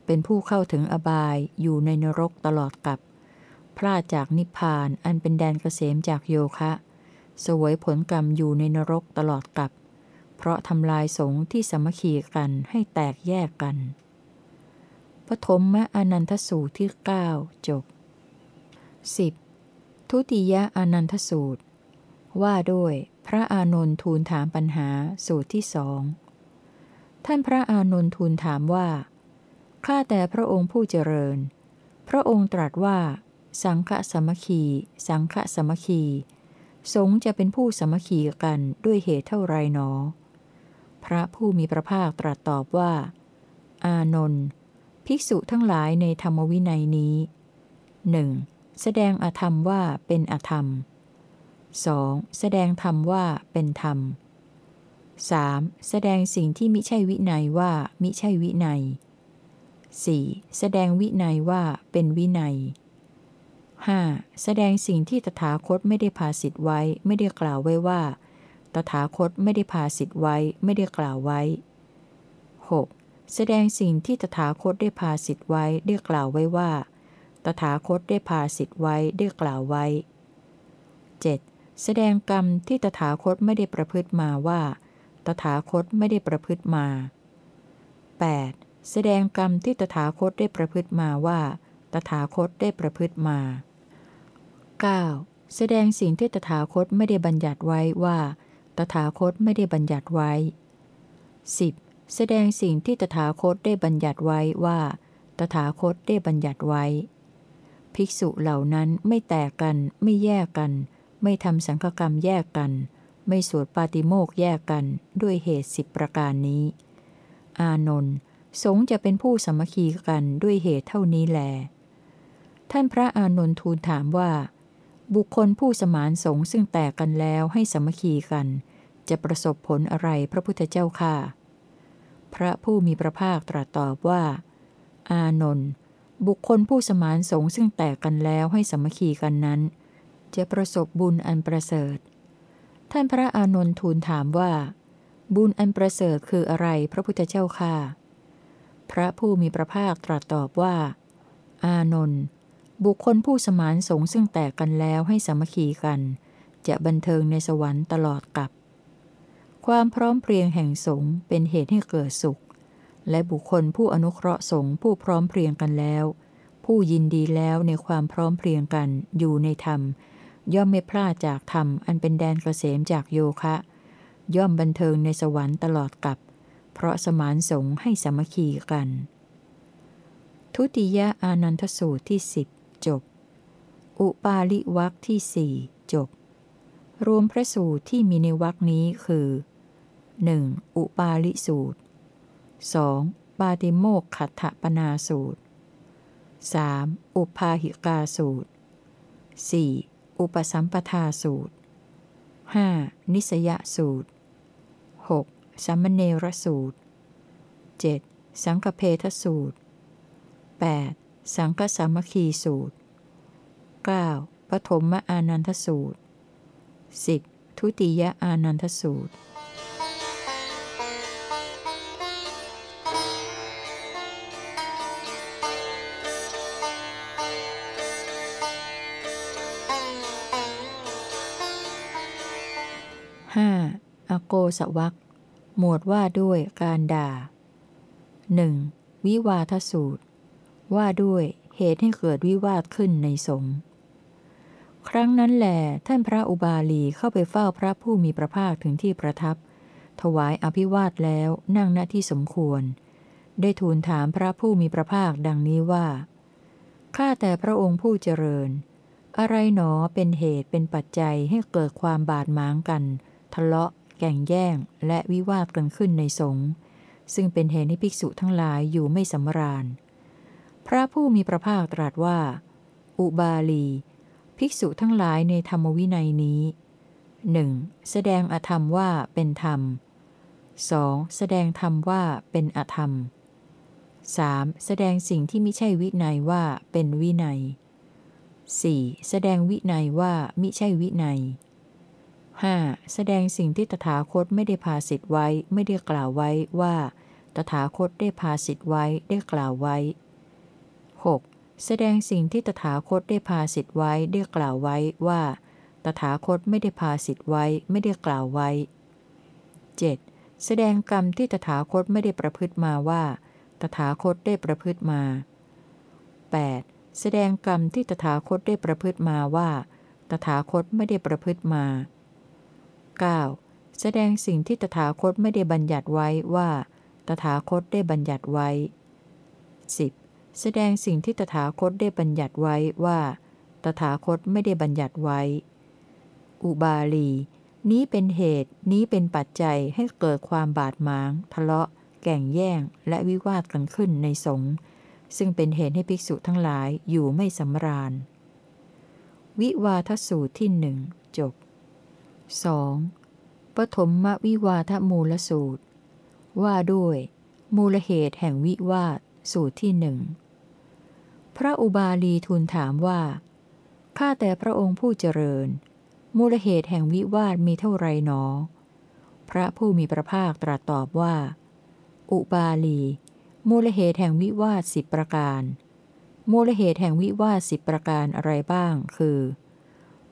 เป็นผู้เข้าถึงอบายอยู่ในนรกตลอดกับพลาดจากนิพพานอันเป็นแดนเกษมจากโยคะ สวยผลกรรมอยู่ในนรกตลอดกับ เพราะทำลายสงฆ์ที่สมคีกันให้แตกแยกกัน ปฐมมะอนันทสูตรที่ 9 จบ 10. ทุติยะอนันทสูตร ว่าด้วย พระอานนทูลถามปัญหาสูตรที่สอง ท่านพระอานนทูลถามว่า ข้าแต่พระองค์ผู้เจริญ พระองค์ตรัสว่า สังฆสมคี สังฆสมคี สงจะเป็นผู้สมคีกันด้วยเหตุเท่าไรหนอ พระผู้มีพระภาคตรัสตอบว่า อานนท์ภิกษุทั้งหลายในธรรมวินัยนี้หนึ่งแสดงอธรรมว่าเป็นอธรรม 2. แสดงธรรมว่าเป็นธรรม 3. แสดงสิ่งที่มิใช่วินัยว่ามิใช่วินัย 4. แสดงวินัยว่าเป็นวินัย 5. แสดงสิ่งที่ตถาคตไม่ได้พาสิทธไว้ ไม่ได้กล่าวไว้ว่า ตถาคตไม่ได้พาสิทธไว้ ไม่ได้กล่าวไว้ 6. แสดงสิ่งที่ตถาคตได้พาสิทธไว้ได้กล่าวไว้ว่า ตถาคตได้พาสิทธไว้ได้กล่าวไว้ 7. แสดงกรรมที่ตถาคตไม่ได้ประพฤติมาว่า ตถาคตไม่ได้ประพฤติมา 8. แสดงกรรมที่ตถาคตได้ประพฤติมาว่า ตถาคตได้ประพฤติมา 9. แสดงสิ่งที่ตถาคตไม่ได้บัญญัติไว้ว่า ตถาคตไม่ได้บัญญัติไว้ 10. แสดงสิ่งที่ตถาคตได้บัญญัติไว้ว่า ตถาคตได้บัญญัติไว้ ภิกษุเหล่านั้นไม่แตกกัน ไม่แยกกัน ไม่ทำสังฆกรรมแยกกัน ไม่สวดปาติโมกแยกกันด้วยเหตุสิบประการนี้ อานนท์สงจะเป็นผู้สมคีกันด้วยเหตุเท่านี้แล ท่านพระอานนท์ทูลถามว่า บุคคลผู้สมานสงซึ่งแตกกันแล้วให้สมคีกัน จะประสบผลอะไรพระพุทธเจ้าค่ะ พระผู้มีพระภาคตรัสตอบว่า อานนท์บุคคลผู้สมานสงซึ่งแตกกันแล้วให้สมคีกันนั้น จะประสบบุญอันประเสริฐ ท่านพระอานนท์ทูลถามว่า บุญอันประเสริฐคืออะไรพระพุทธเจ้าค่ะ พระผู้มีพระภาคตรัสตอบว่า อานนท์บุคคลผู้สมานสงฆ์ซึ่งแตกกันแล้วให้สามัคคีกัน จะบันเทิงในสวรรค์ตลอดกับ ความพร้อมเพรียงแห่งสงฆ์เป็นเหตุให้เกิดสุข และบุคคลผู้อนุเคราะห์สงฆ์ผู้พร้อมเพรียงกันแล้ว ผู้ยินดีแล้วในความพร้อมเพรียงกันอยู่ในธรรม ย่อมไม่พลาดจากธรรมอันเป็นแดนเกษมจากโยคะ ย่อมบันเทิงในสวรรค์ตลอดกับ เพราะสมานสงให้สมัคคีกัน ทุติยอานันทสูตรที่สิบจบ อุปาลิวักที่สี่จบ รวมพระสูตรที่มีในวักนี้คือ 1. อุปาลิสูตร 2. ปาติโมกขัตถปนาสูตร 3. อุปาหิกาสูตร 4. อุปสัมปทาสูตร 5. นิสยสูตร 6. สัมมเนรสูตร 7. สังฆเพทสูตร 8. สังฆสามัคคีสูตร 9. ปฐมอานันทสูตร 10. ทุติยอานันทสูตร อโกสวักหมวดว่าด้วยการด่า 1. วิวาทสูตร ว่าด้วยเหตุให้เกิดวิวาทขึ้นในสงฆ์ครั้งนั้นแหลท่านพระอุบาลีเข้าไปเฝ้าพระผู้มีพระภาคถึงที่ประทับ ถวายอภิวาทแล้วนั่งณที่สมควร ได้ทูลถามพระผู้มีพระภาคดังนี้ว่า ข้าแต่พระองค์ผู้เจริญ อะไรหนอเป็นเหตุเป็นปัจจัยให้เกิดความบาดหมางกัน ทะเลาะ แก่งแย่ง และวิวาทกันขึ้นในสงฆ์ซึ่งเป็นเหตุให้ภิกษุทั้งหลายอยู่ไม่สำราญ พระผู้มีพระภาคตรัสว่า อุบาลี ภิกษุทั้งหลายในธรรมวินัยนี้หนึ่งแสดงอธรรมว่าเป็นธรรม 2. แสดงธรรมว่าเป็นอธรรม 3. แสดงสิ่งที่ไม่ใช่วินัยว่าเป็นวินัย 4. แสดงวินัยว่ามิใช่วินัย 5. แสดงสิ่งที่ตถาคตไม่ได้พาสิทธ์ไว้ ไม่ได้กล่าวไว้ว่า ตถาคตได้พาสิทธ์ไว้ได้กล่าวไว้ 6. แสดงสิ่งที่ตถาคตได้พาสิทธ์ไว้ได้กล่าวไว้ว่า ตถาคตไม่ได้พาสิทธ์ไว้ไม่ได้กล่าวไว้ 7. แสดงกรรมที่ตถาคตไม่ได้ประพฤติมาว่า ตถาคตได้ประพฤติมา 8. แสดงกรรมที่ตถาคตได้ประพฤติมาว่า ตถาคตไม่ได้ประพฤติมา 9. แสดงสิ่งที่ตถาคตไม่ได้บัญญัติไว้ว่า ตถาคตได้บัญญัติไว้ 10. แสดงสิ่งที่ตถาคตได้บัญญัติไว้ว่า ตถาคตไม่ได้บัญญัติไว้ อุบาลี นี้เป็นเหตุนี้เป็นปัจจัยให้เกิดความบาดหมาง ทะเลาะ แก่งแย่ง และวิวาทกันขึ้นในสงฆ์ซึ่งเป็นเหตุให้ภิกษุทั้งหลายอยู่ไม่สำราญ วิวาทสูตรที่หนึ่งจบ 2. ปฐมมวิวาทมูลสูตร ว่าด้วย มูลเหตุแห่งวิวาทสูตรที่หนึ่งพระอุบาลีทูลถามว่า ข้าแต่พระองค์ผู้เจริญ มูลเหตุแห่งวิวาทมีเท่าไรหนอ พระผู้มีพระภาคตรัสตอบว่า อุบาลี มูลเหตุแห่งวิวาทสิบประการ มูลเหตุแห่งวิวาทสิบประการอะไรบ้าง คือ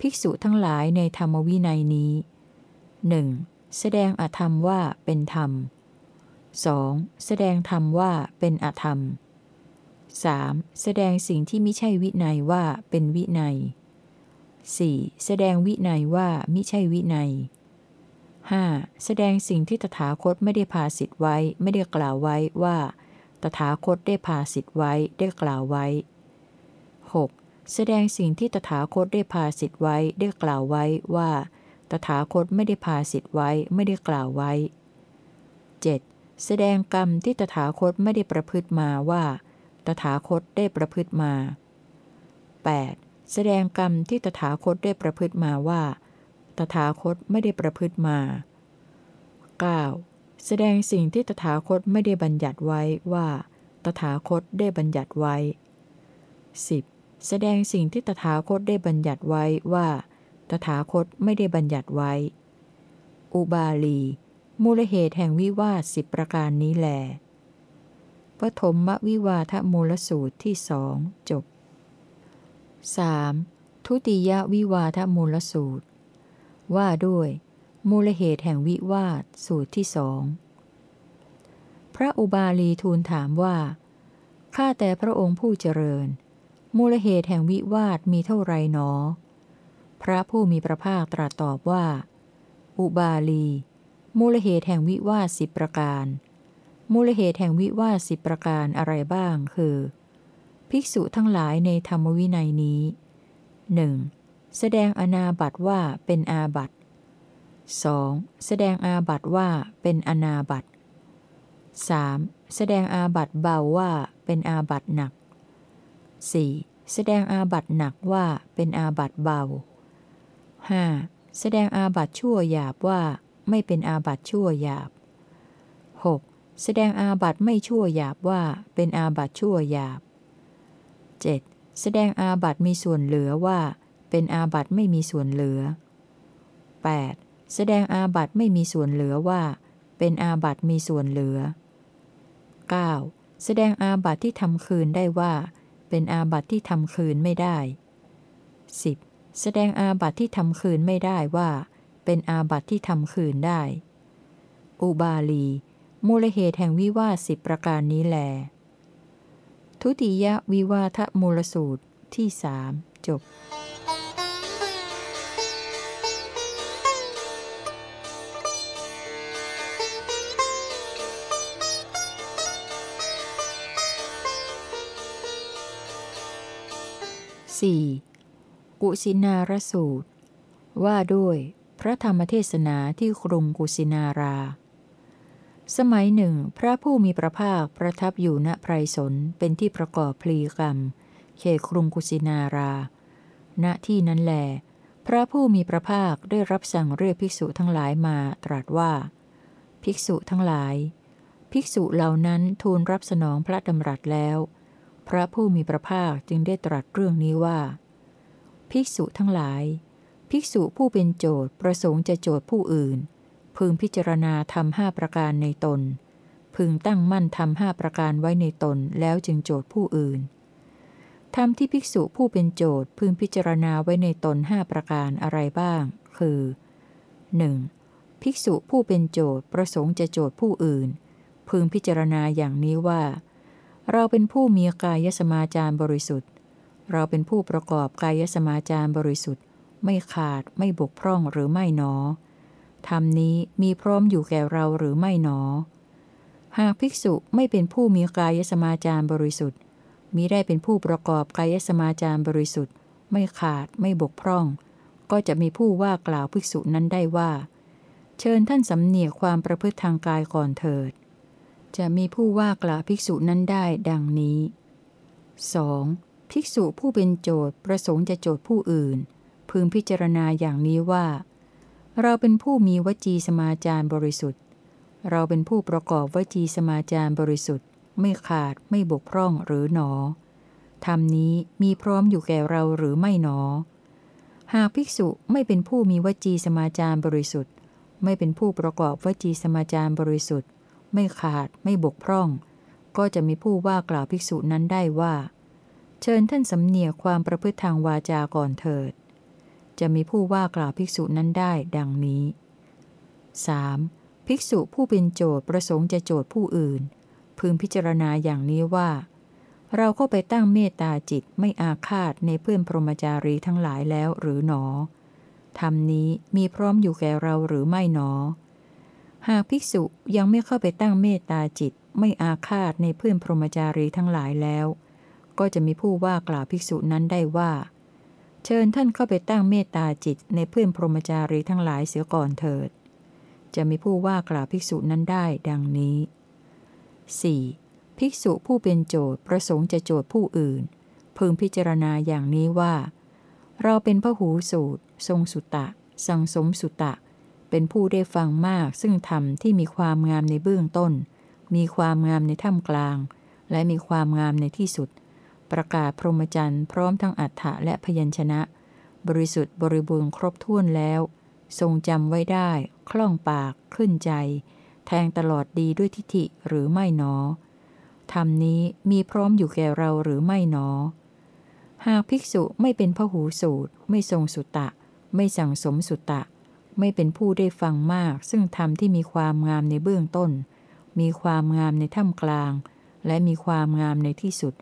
ภิกษุทั้งหลายในธรรมวินัยนี้หนึ่งแสดงอธรรมว่าเป็นธรรม 2. แสดงธรรมว่าเป็นอธรรม 3. แสดงสิ่งที่ไม่ใช่วินัยว่าเป็นวินัย 4. แสดงวินัยว่ามิใช่วินัย 5. แสดงสิ่งที่ตถาคตไม่ได้พาสิทธไว้ไม่ได้กล่าวไว้ว่า ตถาคตได้พาสิทธไว้ได้กล่าวไว้ 6. แสดงสิ่งที่ตถาคตได้พาสิทธไว้ได้กล่าวไว้ว่า ตถาคตไม่ได้พาสิทธไว้ไม่ได้กล่าวไว้ 7. แสดงกรรมที่ตถาคตไม่ได้ประพฤติมาว่า ตถาคตได้ประพฤติมา 8. แสดงกรรมที่ตถาคตได้ประพฤติมาว่า ตถาคตไม่ได้ประพฤติมา 9. แสดงสิ่งที่ตถาคตไม่ได้บัญญัติไว้ว่า ตถาคตได้บัญญัติไว้ 10. แสดงสิ่งที่ตถาคตได้บัญญัติไว้ว่า ตถาคตไม่ได้บัญญัติไว้ อุบาลี มูลเหตุแห่งวิวาสสิบประการนี้แหลปฐมวิวาทมูลสูตรที่สองจบ 3. ทุติยวิวาทมูลสูตร ว่าด้วย มูลเหตุแห่งวิวาทสูตรที่สองพระอุบาลีทูลถามว่า ข้าแต่พระองค์ผู้เจริญ มูลเหตุแห่งวิวาทมีเท่าไรหนอ พระผู้มีพระภาคตรัสตอบว่า อุบาลี มูลเหตุแห่งวิวาทสิบประการ มูลเหตุแห่งวิวาทสิบประการอะไรบ้างคือ ภิกษุทั้งหลายในธรรมวินัยนี้หนึ่งแสดงอนาบัตว่าเป็นอาบัต 2. แสดงอาบัตว่าเป็นอนาบัต 3. แสดงอาบัตเบาว่าเป็นอาบัตหนัก 4. แสดงอาบัตหนักว่าเป็นอาบัตเบา 5. แสดงอาบัตชั่วหยาบว่าไม่เป็นอาบัตชั่วหยาบ 6. แสดงอาบัตไม่ชั่วหยาบว่าเป็นอาบัตชั่วหยาบ 7. แสดงอาบัตมีส่วนเหลือว่า เป็นอาบัตไม่มีส่วนเหลือ 8. แสดงอาบัตไม่มีส่วนเหลือว่า เป็นอาบัตมีส่วนเหลือ 9. แสดงอาบัตที่ทำคืนได้ว่า เป็นอาบัติที่ทำคืนไม่ได้ 10. แสดงอาบัติที่ทำคืนไม่ได้ว่า เป็นอาบัติที่ทำคืนได้ อุบาลี มูลเหตุแห่งวิวาสสิบประการนี้แล ทุติยวิวาทมูลสูตรที่สามจบ สี่กุสินารสูตร ว่าด้วยพระธรรมเทศนาที่กรุงกุสินารา สมัยหนึ่ง พระผู้มีพระภาคประทับอยู่ณไพรสนเป็นที่ประกอบพลีกรรม เขตกรุงกุสินารา ณที่นั้นแลพระผู้มีพระภาคได้รับสั่งเรียกภิกษุทั้งหลายมาตรัสว่า ภิกษุทั้งหลาย ภิกษุเหล่านั้นทูลรับสนองพระดำรัสแล้ว พระผู้มีพระภาคจึงได้ตรัสเรื่องนี้ว่า ภิกษุทั้งหลาย ภิกษุผู้เป็นโจทย์ประสงค์จะโจทย์ผู้อื่น พึงพิจารณาทำห้าประการในตน พึงตั้งมั่นทำห้าประการไว้ในตนแล้วจึงโจทย์ผู้อื่นทำที่ภิกษุผู้เป็นโจทย์พึงพิจารณาไว้ในตนห้าประการอะไรบ้าง คือ 1. ภิกษุผู้เป็นโจทย์ประสงค์จะโจทย์ผู้อื่น พึงพิจารณาอย่างนี้ว่า เราเป็นผู้มีกายสมาจารบริสุทธิ์ เราเป็นผู้ประกอบกายสมาจารบริสุทธิ์ ไม่ขาดไม่บกพร่องหรือไม่หนอธรรมนี้มีพร้อมอยู่แก่เราหรือไม่หนอ หากภิกษุไม่เป็นผู้มีกายสมาจารบริสุทธิ์มิได้เป็นผู้ประกอบกายสมาจารบริสุทธิ์ ไม่ขาดไม่บกพร่อง ก็จะมีผู้ว่ากล่าวภิกษุนั้นได้ว่า เชิญท่านสำเนียกความประพฤติทางกายก่อนเถิด จะมีผู้ว่ากล่าวภิกษุนั้นได้ดังนี้ 2. ภิกษุผู้เป็นโจทย์ประสงค์จะโจทย์ผู้อื่น พึงพิจารณาอย่างนี้ว่า เราเป็นผู้มีวจีสมาจารบริสุทธิ์ เราเป็นผู้ประกอบวจีสมาจารบริสุทธิ์ ไม่ขาดไม่บกพร่องหรือหนอธรรมนี้มีพร้อมอยู่แก่เราหรือไม่หนอ หากภิกษุไม่เป็นผู้มีวจีสมาจารบริสุทธิ์ ไม่เป็นผู้ประกอบวจีสมาจารบริสุทธิ์ ไม่ขาดไม่บกพร่อง ก็จะมีผู้ว่ากล่าวภิกษุนั้นได้ว่า เชิญท่านสำเนียความประพฤติทางวาจาก่อนเถิด จะมีผู้ว่ากล่าวภิกษุนั้นได้ดังนี้ 3. ภิกษุผู้เป็นโจทย์ประสงค์จะโจทย์ผู้อื่น พึงพิจารณาอย่างนี้ว่า เราเข้าไปตั้งเมตตาจิตไม่อาฆาตในเพื่อนพรหมจารีทั้งหลายแล้วหรือหนอธรรมนี้มีพร้อมอยู่แก่เราหรือไม่หนอ หากภิกษุยังไม่เข้าไปตั้งเมตตาจิตไม่อาฆาตในเพื่อนพรหมจารีทั้งหลายแล้ว ก็จะมีผู้ว่ากล่าวภิกษุนั้นได้ว่า เชิญท่านเข้าไปตั้งเมตตาจิตในเพื่อนพรหมจารีทั้งหลายเสียก่อนเถิด จะมีผู้ว่ากล่าวภิกษุนั้นได้ดังนี้ 4. ภิกษุผู้เป็นโจทย์ประสงค์จะโจทย์ผู้อื่น พึงพิจารณาอย่างนี้ว่า เราเป็นพระหูสูตร ทรงสุตะสังสมสุตะ เป็นผู้ได้ฟังมากซึ่งธรรมที่มีความงามในเบื้องต้น มีความงามในท่ามกลาง และมีความงามในที่สุด ประกาศพรหมจรรย์พร้อมทั้งอัฏฐะและพยัญชนะ บริสุทธิ์บริบูรณ์ครบถ้วนแล้ว ทรงจำไว้ได้ คล่องปาก ขึ้นใจ แทงตลอดดีด้วยทิฏฐิหรือไม่หนอธรรมนี้มีพร้อมอยู่แก่เราหรือไม่หนอ หากภิกษุไม่เป็นพหูสูตร ไม่ทรงสุตตะ ไม่สั่งสมสุตตะ ไม่เป็นผู้ได้ฟังมาก ซึ่งธรรมที่มีความงามในเบื้องต้น มีความงามในท่ามกลาง และมีความงามในที่สุด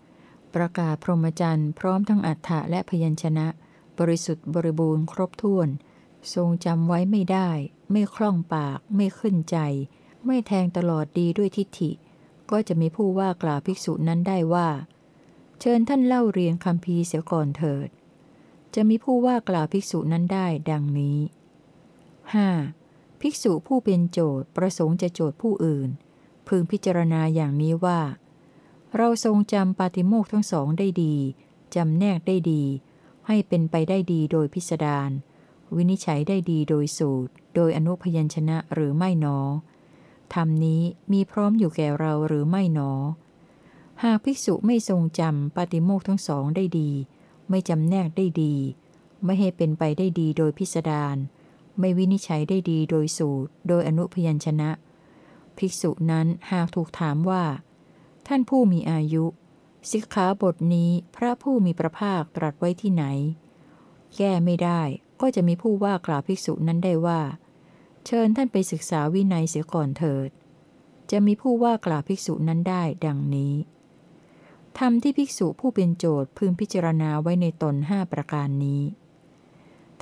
ประกาศพรหมจรรย์พร้อมทั้งอัฏฐะและพยัญชนะ บริสุทธิ์บริบูรณ์ครบถ้วน ทรงจำไว้ไม่ได้ ไม่คล่องปาก ไม่ขึ้นใจ ไม่แทงตลอดดีด้วยทิฏฐิ ก็จะมีผู้ว่ากล่าวภิกษุนั้นได้ว่า เชิญท่านเล่าเรียงคำพีเสียก่อนเถิด จะมีผู้ว่ากล่าวภิกษุนั้นได้ ดังนี้ 5. ภิกษุผู้เป็นโจทย์ประสงค์จะโจทย์ผู้อื่น พึงพิจารณาอย่างนี้ว่า เราทรงจำปาติโมกทั้งสองได้ดีจำแนกได้ดี ให้เป็นไปได้ดีโดยพิสดารวินิจฉัยได้ดีโดยสูตร โดยอนุพยัญชนะหรือไม่หนอธรรมนี้มีพร้อมอยู่แก่เราหรือไม่หนอ หากภิกษุไม่ทรงจำปาติโมกทั้งสองได้ดี ไม่จำแนกได้ดี ไม่ให้เป็นไปได้ดีโดยพิสดาร ไม่วินิจฉัยได้ดีโดยสูตร โดยอนุพยัญชนะ ภิกษุนั้นหากถูกถามว่า ท่านผู้มีอายุ สิกขาบทนี้พระผู้มีพระภาคตรัสไว้ที่ไหน แก้ไม่ได้ก็จะมีผู้ว่ากล่าวภิกษุนั้นได้ว่า เชิญท่านไปศึกษาวินัยเสียก่อนเถิด จะมีผู้ว่ากล่าวภิกษุนั้นได้ดังนี้ธรรมที่ภิกษุผู้เป็นโจทย์พึงพิจารณาไว้ในตนห้าประการนี้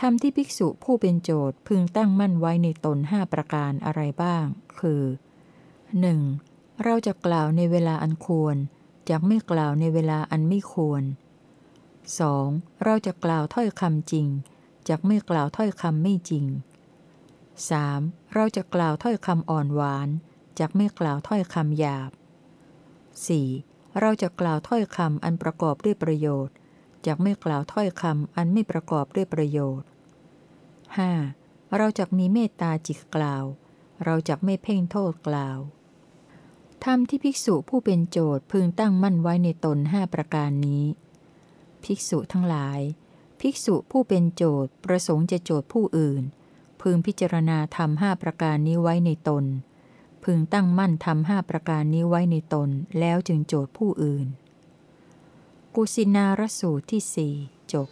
ธรรมที่ภิกษุผู้เป็นโจทย์พึงตั้งมั่นไว้ในตนห้าประการอะไรบ้าง คือ 1. เราจะกล่าวในเวลาอันควรจากไม่กล่าวในเวลาอันไม่ควร 2. เราจะกล่าวถ้อยคำจริงจากไม่กล่าวถ้อยคำไม่จริง 3. เราจะกล่าวถ้อยคำอ่อนหวานจากไม่กล่าวถ้อยคำหยาบ 4. เราจะกล่าวถ้อยคำอันประกอบด้วยประโยชน์ จากไม่กล่าวถ้อยคำอันไม่ประกอบด้วยประโยชน์ 5. เราจะมีเมตตาจิตกล่าว เราจะไม่เพ่งโทษกล่าวธรรมที่ภิกษุผู้เป็นโจทย์พึงตั้งมั่นไว้ในตนห้าประการนี้ ภิกษุทั้งหลาย ภิกษุผู้เป็นโจทย์ประสงค์จะโจทย์ผู้อื่น พึงพิจารณาธรรมห้าประการนี้ไว้ในตน พึงตั้งมั่นทำห้าประการนี้ไว้ในตนแล้วจึงโจทย์ผู้อื่น กุสินารสูตรที่สี่จบ